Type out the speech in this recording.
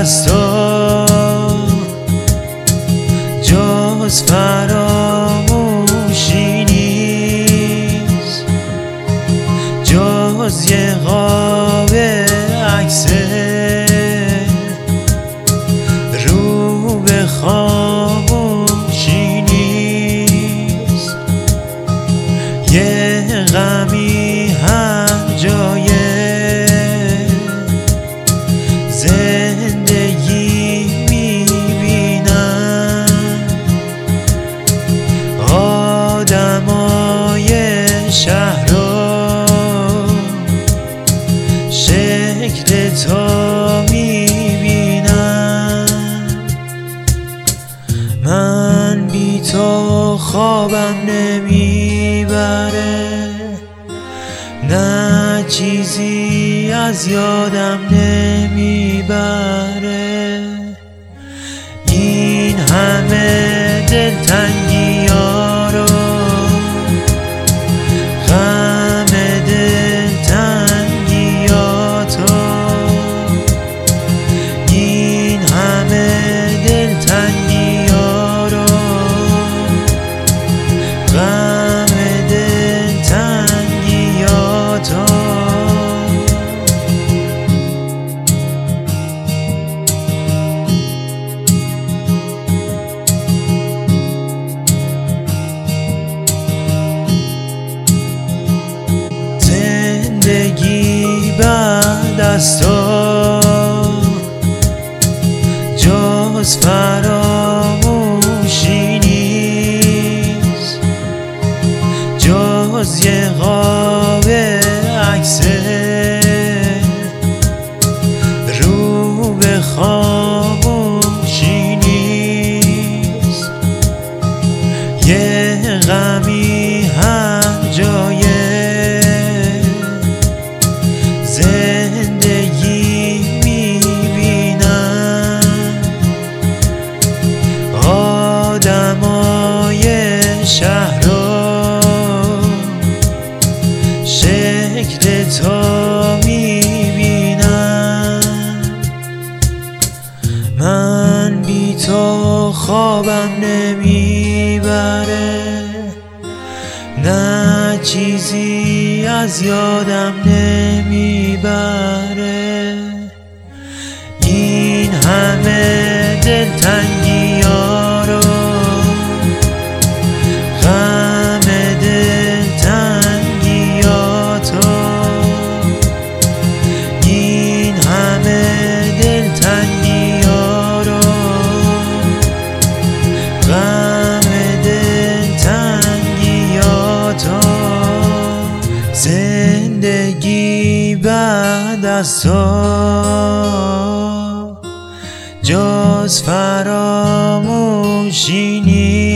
از تو. جز فراموشی نیست. جز یه قاب عکس رو به خاموشی نیست. یه غمی شکل تو می‌بینم. من بی تو خوابم نمی‌بره. نه چیزی از یادم نمی‌بره. زندگی بعد از تو جز فراموشی شکل تو می‌بینم. من بی تو خوابم نمی‌بره. نه چیزی از یادم نمی‌بره. این همه دلتنگی تو جز فراموشی نیست.